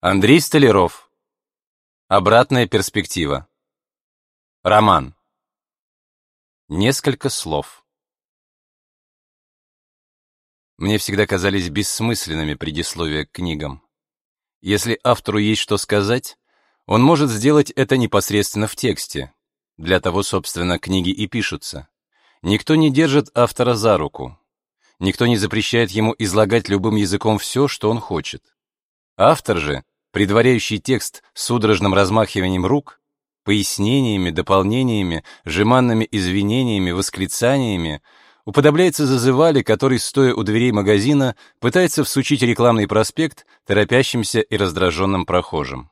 Андрей Столяров. Обратная перспектива. Роман. Несколько слов. Мне всегда казались бессмысленными предисловия к книгам. Если автору есть что сказать, он может сделать это непосредственно в тексте. Для того, собственно, книги и пишутся. Никто не держит автора за руку. Никто не запрещает ему излагать любым языком все, что он хочет. Автор же, предваряющий текст судорожным размахиванием рук, пояснениями, дополнениями, жеманными извинениями, восклицаниями, уподобляется зазывали, который, стоя у дверей магазина, пытается всучить рекламный проспект торопящимся и раздраженным прохожим.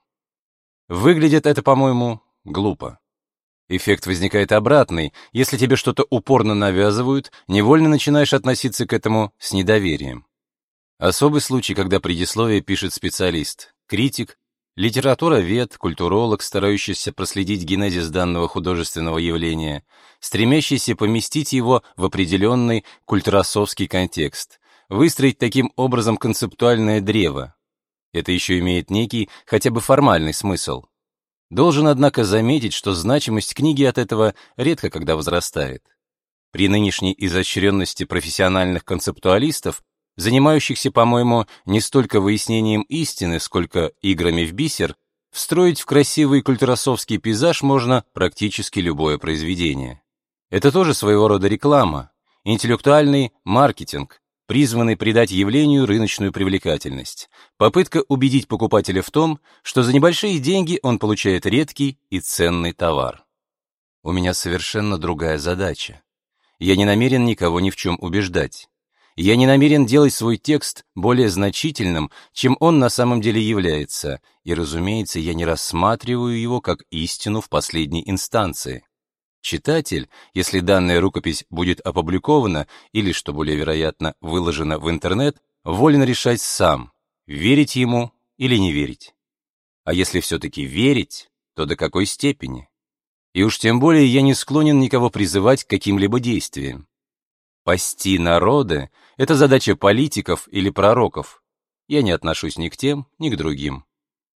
Выглядит это, по-моему, глупо. Эффект возникает обратный. Если тебе что-то упорно навязывают, невольно начинаешь относиться к этому с недоверием. Особый случай, когда предисловие пишет специалист, критик, литературовед, культуролог, старающийся проследить генезис данного художественного явления, стремящийся поместить его в определенный культуросовский контекст, выстроить таким образом концептуальное древо. Это еще имеет некий, хотя бы формальный смысл. Должен, однако, заметить, что значимость книги от этого редко когда возрастает. При нынешней изощренности профессиональных концептуалистов, занимающихся, по-моему, не столько выяснением истины, сколько играми в бисер, встроить в красивый культуросовский пейзаж можно практически любое произведение. Это тоже своего рода реклама, интеллектуальный маркетинг, призванный придать явлению рыночную привлекательность. Попытка убедить покупателя в том, что за небольшие деньги он получает редкий и ценный товар. У меня совершенно другая задача. Я не намерен никого ни в чем убеждать. Я не намерен делать свой текст более значительным, чем он на самом деле является, и, разумеется, я не рассматриваю его как истину в последней инстанции. Читатель, если данная рукопись будет опубликована или, что более вероятно, выложена в интернет, волен решать сам, верить ему или не верить. А если все-таки верить, то до какой степени? И уж тем более я не склонен никого призывать к каким-либо действиям. Пасти народы — это задача политиков или пророков. Я не отношусь ни к тем, ни к другим.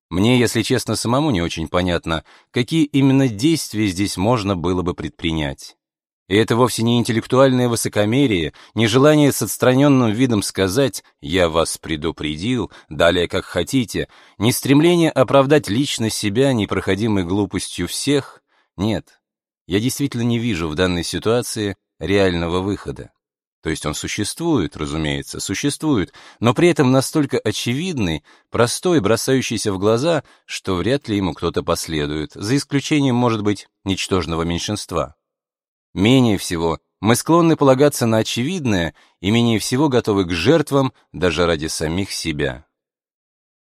Мне, если честно, самому не очень понятно, какие именно действия здесь можно было бы предпринять. И это вовсе не интеллектуальное высокомерие, не желание с отстраненным видом сказать «я вас предупредил», далее как хотите, не стремление оправдать лично себя непроходимой глупостью всех. Нет, я действительно не вижу в данной ситуации реального выхода. То есть он существует, разумеется, существует, но при этом настолько очевидный, простой, бросающийся в глаза, что вряд ли ему кто-то последует, за исключением, может быть, ничтожного меньшинства. Менее всего мы склонны полагаться на очевидное и менее всего готовы к жертвам даже ради самих себя.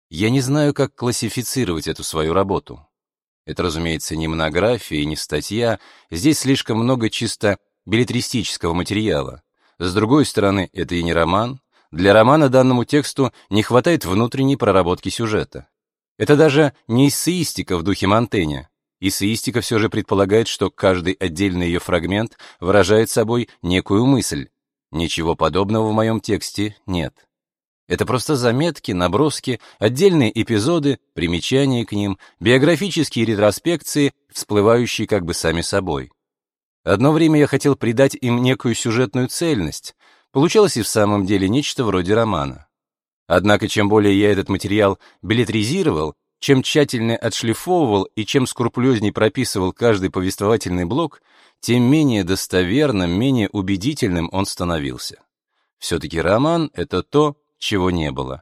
Я не знаю, как классифицировать эту свою работу. Это, разумеется, не монография и не статья, здесь слишком много чисто билетристического материала. С другой стороны, это и не роман. Для романа данному тексту не хватает внутренней проработки сюжета. Это даже не эссеистика в духе Монтэня. Эссеистика все же предполагает, что каждый отдельный ее фрагмент выражает собой некую мысль. Ничего подобного в моем тексте нет. Это просто заметки, наброски, отдельные эпизоды, примечания к ним, биографические ретроспекции, всплывающие как бы сами собой. Одно время я хотел придать им некую сюжетную цельность. Получалось и в самом деле нечто вроде романа. Однако, чем более я этот материал билетризировал, чем тщательнее отшлифовывал и чем скрупулезней прописывал каждый повествовательный блок, тем менее достоверным, менее убедительным он становился. Все-таки роман — это то, чего не было.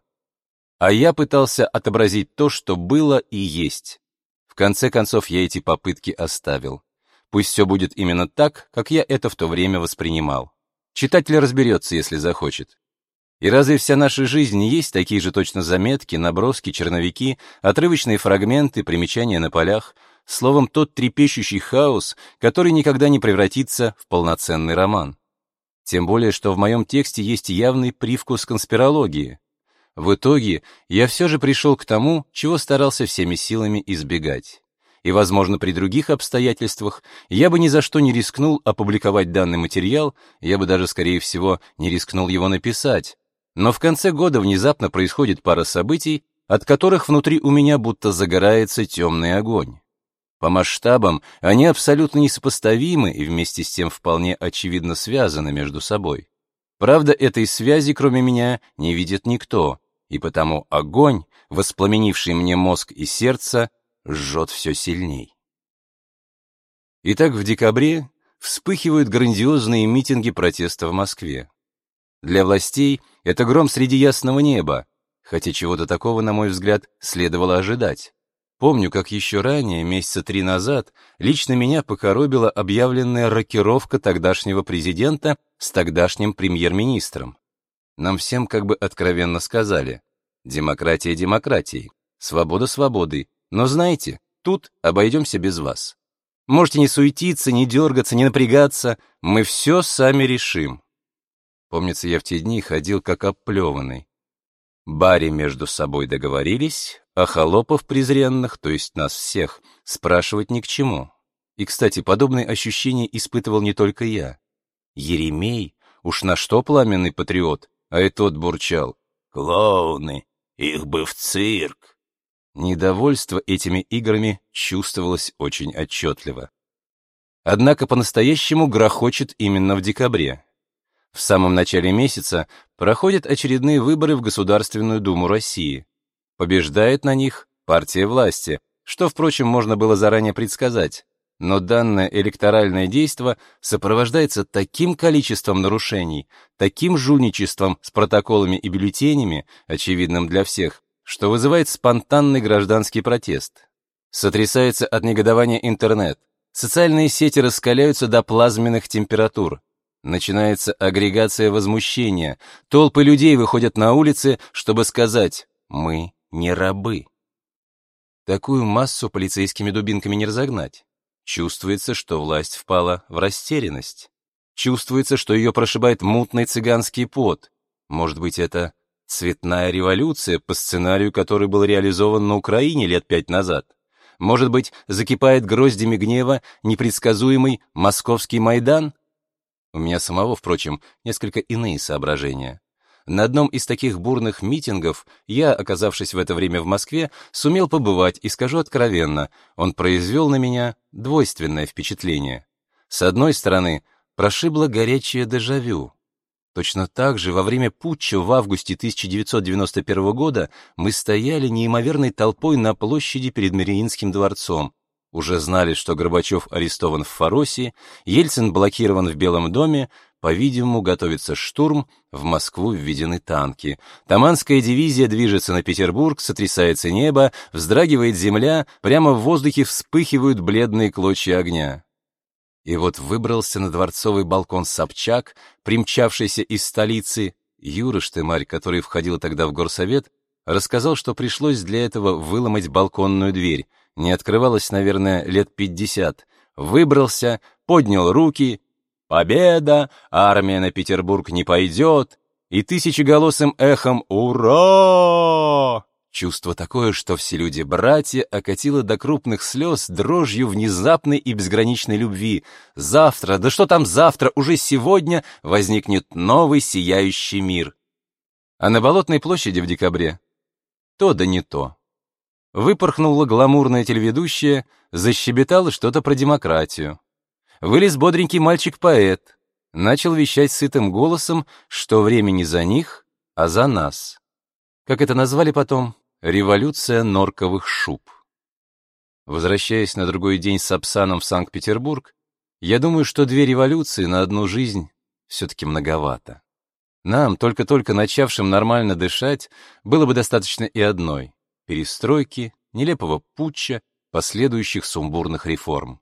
А я пытался отобразить то, что было и есть. В конце концов, я эти попытки оставил. Пусть все будет именно так, как я это в то время воспринимал. Читатель разберется, если захочет. И разве вся наша жизнь не есть такие же точно заметки, наброски, черновики, отрывочные фрагменты, примечания на полях, словом, тот трепещущий хаос, который никогда не превратится в полноценный роман? Тем более, что в моем тексте есть явный привкус конспирологии. В итоге я все же пришел к тому, чего старался всеми силами избегать и, возможно, при других обстоятельствах, я бы ни за что не рискнул опубликовать данный материал, я бы даже, скорее всего, не рискнул его написать. Но в конце года внезапно происходит пара событий, от которых внутри у меня будто загорается темный огонь. По масштабам они абсолютно несопоставимы и вместе с тем вполне очевидно связаны между собой. Правда, этой связи, кроме меня, не видит никто, и потому огонь, воспламенивший мне мозг и сердце, жжет все сильней. Итак, в декабре вспыхивают грандиозные митинги протеста в Москве. Для властей это гром среди ясного неба, хотя чего-то такого, на мой взгляд, следовало ожидать. Помню, как еще ранее, месяца три назад, лично меня покоробила объявленная рокировка тогдашнего президента с тогдашним премьер-министром. Нам всем как бы откровенно сказали, демократия демократией, свобода свободой, но знаете, тут обойдемся без вас. Можете не суетиться, не дергаться, не напрягаться, мы все сами решим. Помнится, я в те дни ходил как оплеванный. Бари между собой договорились, а холопов презренных, то есть нас всех, спрашивать ни к чему. И, кстати, подобные ощущения испытывал не только я. Еремей, уж на что пламенный патриот, а и тот бурчал. «Клоуны, их бы в цирк!» Недовольство этими играми чувствовалось очень отчетливо. Однако по-настоящему грохочет именно в декабре. В самом начале месяца проходят очередные выборы в Государственную Думу России. Побеждает на них партия власти, что, впрочем, можно было заранее предсказать. Но данное электоральное действо сопровождается таким количеством нарушений, таким жульничеством с протоколами и бюллетенями, очевидным для всех, что вызывает спонтанный гражданский протест. Сотрясается от негодования интернет. Социальные сети раскаляются до плазменных температур. Начинается агрегация возмущения. Толпы людей выходят на улицы, чтобы сказать «мы не рабы. Такую массу полицейскими дубинками не разогнать. Чувствуется, что власть впала в растерянность. Чувствуется, что ее прошибает мутный цыганский пот. Может быть, это цветная революция, по сценарию который был реализован на Украине лет пять назад. Может быть, закипает гроздями гнева непредсказуемый московский Майдан? У меня самого, впрочем, несколько иные соображения. На одном из таких бурных митингов я, оказавшись в это время в Москве, сумел побывать и скажу откровенно, он произвел на меня двойственное впечатление. С одной стороны, прошибло горячее дежавю. Точно так же во время путча в августе 1991 года мы стояли неимоверной толпой на площади перед Мариинским дворцом, уже знали, что Горбачев арестован в Фаросе, Ельцин блокирован в Белом доме, по-видимому, готовится штурм, в Москву введены танки. Таманская дивизия движется на Петербург, сотрясается небо, вздрагивает земля, прямо в воздухе вспыхивают бледные клочья огня. И вот выбрался на дворцовый балкон Собчак, примчавшийся из столицы. Юра Штемарь, который входил тогда в горсовет, рассказал, что пришлось для этого выломать балконную дверь. Не открывалась, наверное, лет пятьдесят. Выбрался, поднял руки, Победа! Армия на Петербург не пойдет! И тысячеголосым эхом «Ура!» Чувство такое, что все люди-братья окатило до крупных слез дрожью внезапной и безграничной любви. Завтра, да что там завтра, уже сегодня возникнет новый сияющий мир. А на Болотной площади в декабре то да не то. Выпорхнула гламурная телеведущая, защебетала что-то про демократию. Вылез бодренький мальчик-поэт, начал вещать сытым голосом, что время не за них, а за нас. Как это назвали потом? Революция норковых шуб. Возвращаясь на другой день с Апсаном в Санкт-Петербург, я думаю, что две революции на одну жизнь все-таки многовато. Нам, только-только начавшим нормально дышать, было бы достаточно и одной — перестройки, нелепого путча, последующих сумбурных реформ.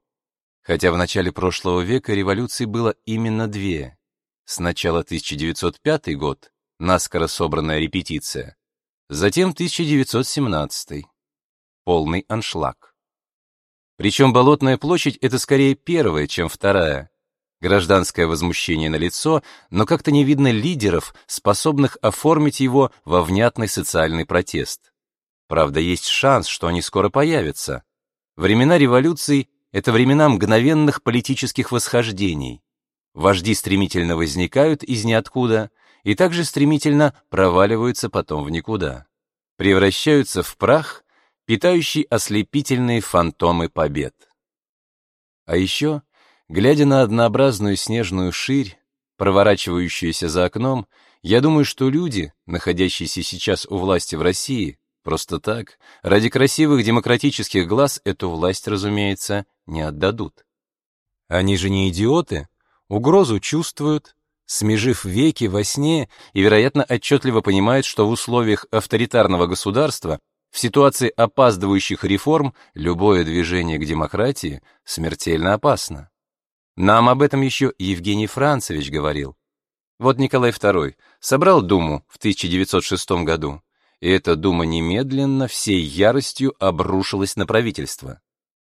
Хотя в начале прошлого века революций было именно две. Сначала 1905 год, наскоро собранная репетиция, затем 1917 полный аншлаг. Причем Болотная площадь — это скорее первая, чем вторая. Гражданское возмущение на лицо, но как-то не видно лидеров, способных оформить его во внятный социальный протест. Правда, есть шанс, что они скоро появятся. Времена революций это времена мгновенных политических восхождений. Вожди стремительно возникают из ниоткуда и также стремительно проваливаются потом в никуда. превращаются в прах, питающий ослепительные фантомы побед. А еще, глядя на однообразную снежную ширь, проворачивающуюся за окном, я думаю, что люди, находящиеся сейчас у власти в России, просто так, ради красивых демократических глаз эту власть, разумеется, не отдадут. Они же не идиоты, угрозу чувствуют, смежив веки во сне и, вероятно, отчетливо понимают, что в условиях авторитарного государства в ситуации опаздывающих реформ любое движение к демократии смертельно опасно. Нам об этом еще Евгений Францевич говорил. Вот Николай II собрал Думу в 1906 году, и эта Дума немедленно всей яростью обрушилась на правительство.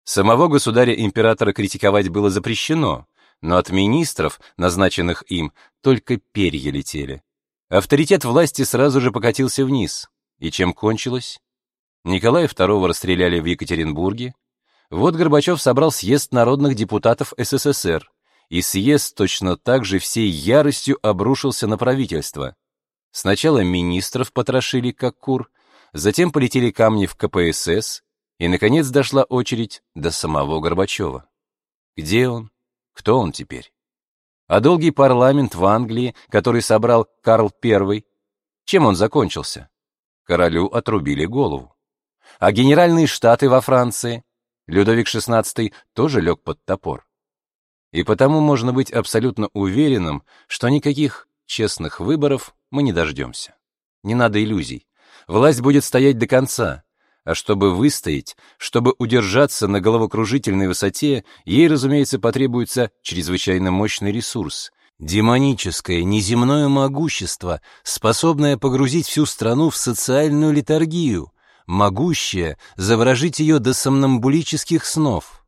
Самого государя-императора критиковать было запрещено, но от министров, назначенных им, только перья летели. Авторитет власти сразу же покатился вниз. И чем кончилось? Николая II расстреляли в Екатеринбурге. Вот Горбачев собрал съезд народных депутатов СССР, и съезд точно так же всей яростью обрушился на правительство. Сначала министров потрошили как кур, затем полетели камни в КПСС, и, наконец, дошла очередь до самого Горбачева. Где он? Кто он теперь? А долгий парламент в Англии, который собрал Карл I, чем он закончился? Королю отрубили голову. А генеральные штаты во Франции? Людовик XVI тоже лег под топор. И потому можно быть абсолютно уверенным, что никаких честных выборов мы не дождемся. Не надо иллюзий. Власть будет стоять до конца, а чтобы выстоять, чтобы удержаться на головокружительной высоте, ей, разумеется, потребуется чрезвычайно мощный ресурс, демоническое, неземное могущество, способное погрузить всю страну в социальную литургию, могущее заворожить ее до сомнамбулических снов.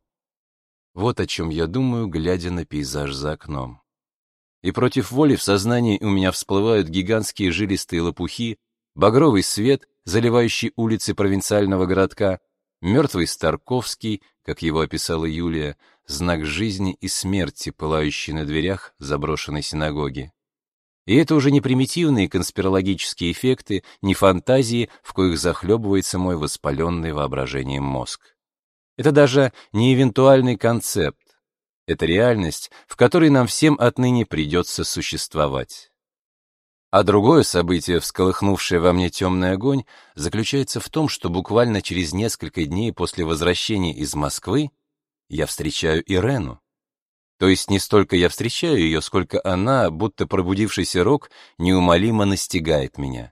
Вот о чем я думаю, глядя на пейзаж за окном. И против воли в сознании у меня всплывают гигантские жилистые лопухи, багровый свет, заливающий улицы провинциального городка, мертвый Старковский, как его описала Юлия, знак жизни и смерти, пылающий на дверях заброшенной синагоги. И это уже не примитивные конспирологические эффекты, не фантазии, в коих захлебывается мой воспаленный воображением мозг. Это даже не эвентуальный концепт. Это реальность, в которой нам всем отныне придется существовать. А другое событие, всколыхнувшее во мне темный огонь, заключается в том, что буквально через несколько дней после возвращения из Москвы я встречаю Ирену. То есть не столько я встречаю ее, сколько она, будто пробудившийся рок, неумолимо настигает меня.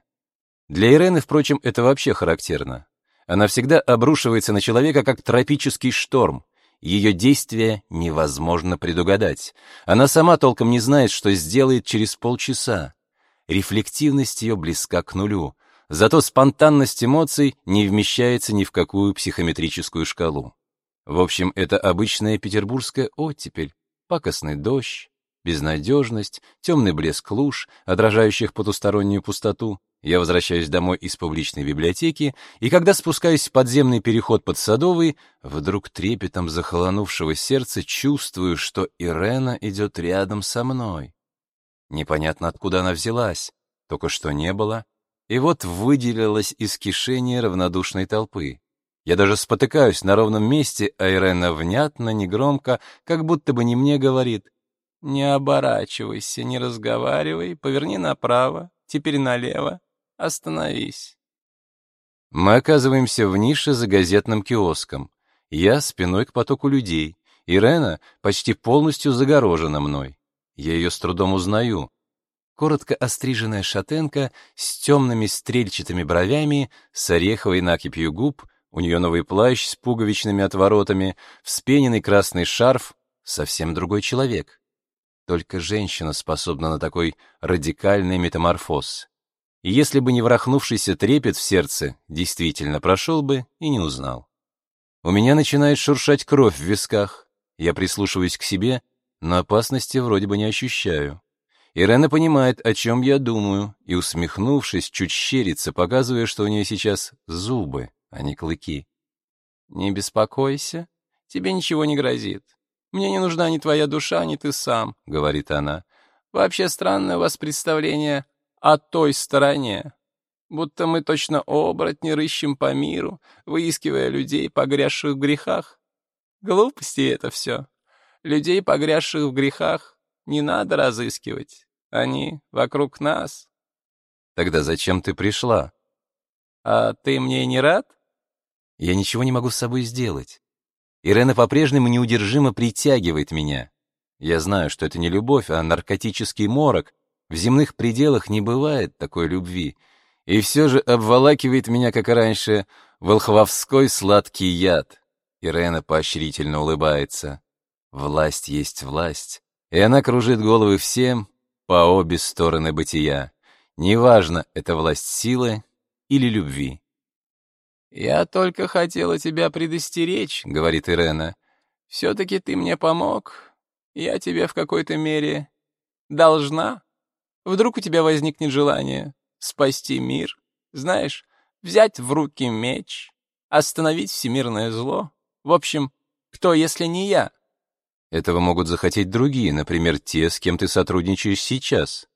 Для Ирены, впрочем, это вообще характерно. Она всегда обрушивается на человека, как тропический шторм. Ее действия невозможно предугадать. Она сама толком не знает, что сделает через полчаса. Рефлективность ее близка к нулю. Зато спонтанность эмоций не вмещается ни в какую психометрическую шкалу. В общем, это обычная петербургская оттепель, пакостный дождь, безнадежность, темный блеск луж, отражающих потустороннюю пустоту. Я возвращаюсь домой из публичной библиотеки, и когда спускаюсь в подземный переход под Садовый, вдруг трепетом захолонувшего сердца чувствую, что Ирена идет рядом со мной. Непонятно, откуда она взялась, только что не было, и вот выделилась из кишения равнодушной толпы. Я даже спотыкаюсь на ровном месте, а Ирена внятно, негромко, как будто бы не мне говорит. «Не оборачивайся, не разговаривай, поверни направо, теперь налево, остановись». Мы оказываемся в нише за газетным киоском. Я спиной к потоку людей. Ирена почти полностью загорожена мной. Я ее с трудом узнаю. Коротко остриженная шатенка с темными стрельчатыми бровями, с ореховой накипью губ — у нее новый плащ с пуговичными отворотами, вспененный красный шарф, совсем другой человек. Только женщина способна на такой радикальный метаморфоз. И если бы не врахнувшийся трепет в сердце, действительно прошел бы и не узнал. У меня начинает шуршать кровь в висках. Я прислушиваюсь к себе, но опасности вроде бы не ощущаю. Ирена понимает, о чем я думаю, и, усмехнувшись, чуть щерится, показывая, что у нее сейчас зубы а не клыки. «Не беспокойся, тебе ничего не грозит. Мне не нужна ни твоя душа, ни ты сам», — говорит она. «Вообще странное у вас представление о той стороне. будто мы точно оборотни рыщем по миру, выискивая людей, погрязших в грехах. Глупости это все. Людей, погрязших в грехах, не надо разыскивать. Они вокруг нас. Тогда зачем ты пришла? А ты мне не рад? Я ничего не могу с собой сделать. Ирена по-прежнему неудержимо притягивает меня. Я знаю, что это не любовь, а наркотический морок. В земных пределах не бывает такой любви. И все же обволакивает меня, как раньше, волхвовской сладкий яд. Ирена поощрительно улыбается. Власть есть власть, и она кружит головы всем по обе стороны бытия. Неважно, это власть силы или любви. «Я только хотела тебя предостеречь», — говорит Ирена. «Все-таки ты мне помог. Я тебе в какой-то мере должна. Вдруг у тебя возникнет желание спасти мир, знаешь, взять в руки меч, остановить всемирное зло. В общем, кто, если не я?» Этого могут захотеть другие, например, те, с кем ты сотрудничаешь сейчас.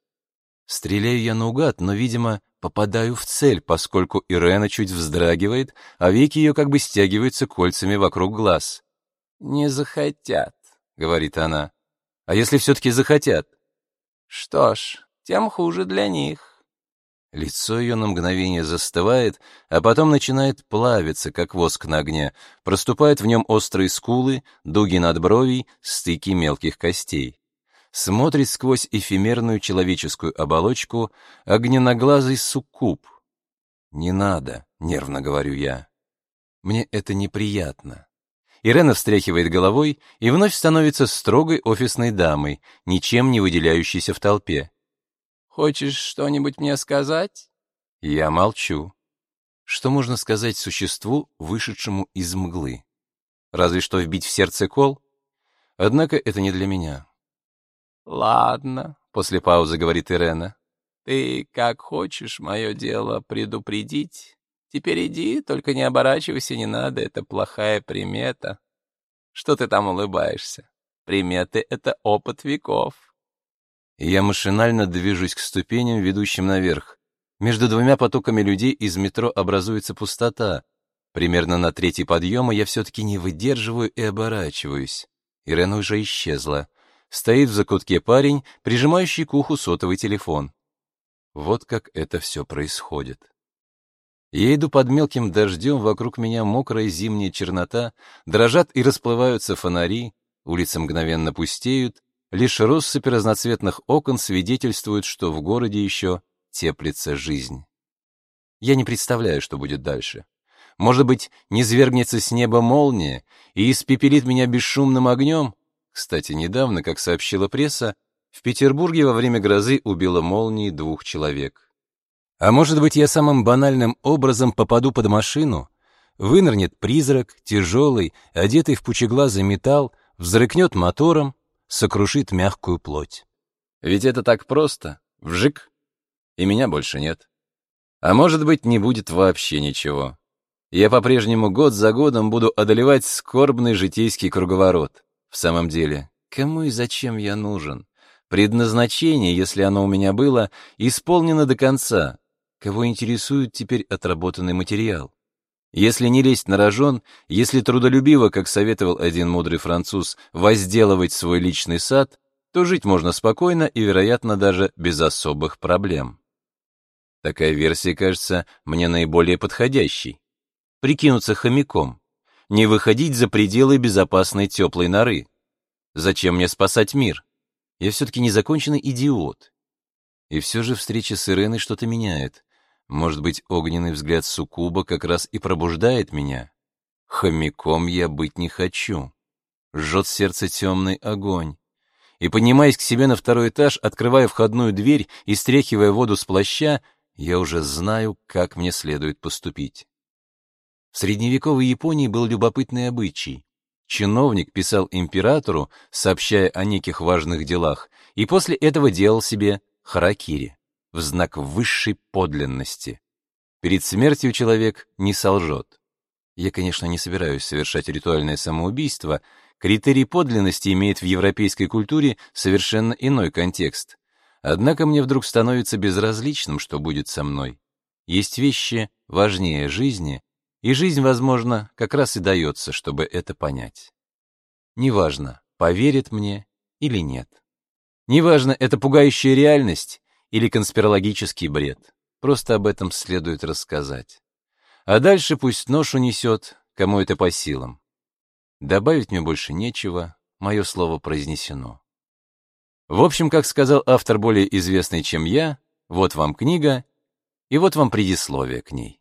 Стреляю я наугад, но, видимо, попадаю в цель, поскольку Ирена чуть вздрагивает, а веки ее как бы стягиваются кольцами вокруг глаз. «Не захотят», — говорит она. «А если все-таки захотят?» «Что ж, тем хуже для них». Лицо ее на мгновение застывает, а потом начинает плавиться, как воск на огне. Проступают в нем острые скулы, дуги надбровий, стыки мелких костей смотрит сквозь эфемерную человеческую оболочку огненноглазый суккуб. «Не надо», — нервно говорю я. «Мне это неприятно». Ирена встряхивает головой и вновь становится строгой офисной дамой, ничем не выделяющейся в толпе. «Хочешь что-нибудь мне сказать?» Я молчу. Что можно сказать существу, вышедшему из мглы? Разве что вбить в сердце кол? Однако это не для меня. «Ладно», — после паузы говорит Ирена. «Ты как хочешь мое дело предупредить. Теперь иди, только не оборачивайся, не надо, это плохая примета. Что ты там улыбаешься? Приметы — это опыт веков». Я машинально движусь к ступеням, ведущим наверх. Между двумя потоками людей из метро образуется пустота. Примерно на третий подъема я все-таки не выдерживаю и оборачиваюсь. Ирена уже исчезла. Стоит в закутке парень, прижимающий к уху сотовый телефон. Вот как это все происходит. Я иду под мелким дождем, вокруг меня мокрая зимняя чернота, дрожат и расплываются фонари, улицы мгновенно пустеют, лишь россыпи разноцветных окон свидетельствуют, что в городе еще теплится жизнь. Я не представляю, что будет дальше. Может быть, не свергнется с неба молния и испепелит меня бесшумным огнем, кстати, недавно, как сообщила пресса, в Петербурге во время грозы убило молнией двух человек. А может быть, я самым банальным образом попаду под машину? Вынырнет призрак, тяжелый, одетый в пучеглазый металл, взрыкнет мотором, сокрушит мягкую плоть. Ведь это так просто. Вжик. И меня больше нет. А может быть, не будет вообще ничего. Я по-прежнему год за годом буду одолевать скорбный житейский круговорот. В самом деле, кому и зачем я нужен? Предназначение, если оно у меня было, исполнено до конца. Кого интересует теперь отработанный материал? Если не лезть на рожон, если трудолюбиво, как советовал один мудрый француз, возделывать свой личный сад, то жить можно спокойно и, вероятно, даже без особых проблем. Такая версия кажется мне наиболее подходящей. Прикинуться хомяком не выходить за пределы безопасной теплой норы. Зачем мне спасать мир? Я все-таки незаконченный идиот. И все же встреча с Иреной что-то меняет. Может быть, огненный взгляд суккуба как раз и пробуждает меня? Хомяком я быть не хочу. Жжет сердце темный огонь. И, поднимаясь к себе на второй этаж, открывая входную дверь и стряхивая воду с плаща, я уже знаю, как мне следует поступить. В средневековой Японии был любопытный обычай. Чиновник писал императору, сообщая о неких важных делах, и после этого делал себе харакири в знак высшей подлинности. Перед смертью человек не солжет. Я, конечно, не собираюсь совершать ритуальное самоубийство. Критерий подлинности имеет в европейской культуре совершенно иной контекст. Однако мне вдруг становится безразличным, что будет со мной. Есть вещи важнее жизни, и жизнь, возможно, как раз и дается, чтобы это понять. Неважно, поверит мне или нет. Неважно, это пугающая реальность или конспирологический бред. Просто об этом следует рассказать. А дальше пусть нож унесет, кому это по силам. Добавить мне больше нечего, мое слово произнесено. В общем, как сказал автор более известный, чем я, вот вам книга, и вот вам предисловие к ней.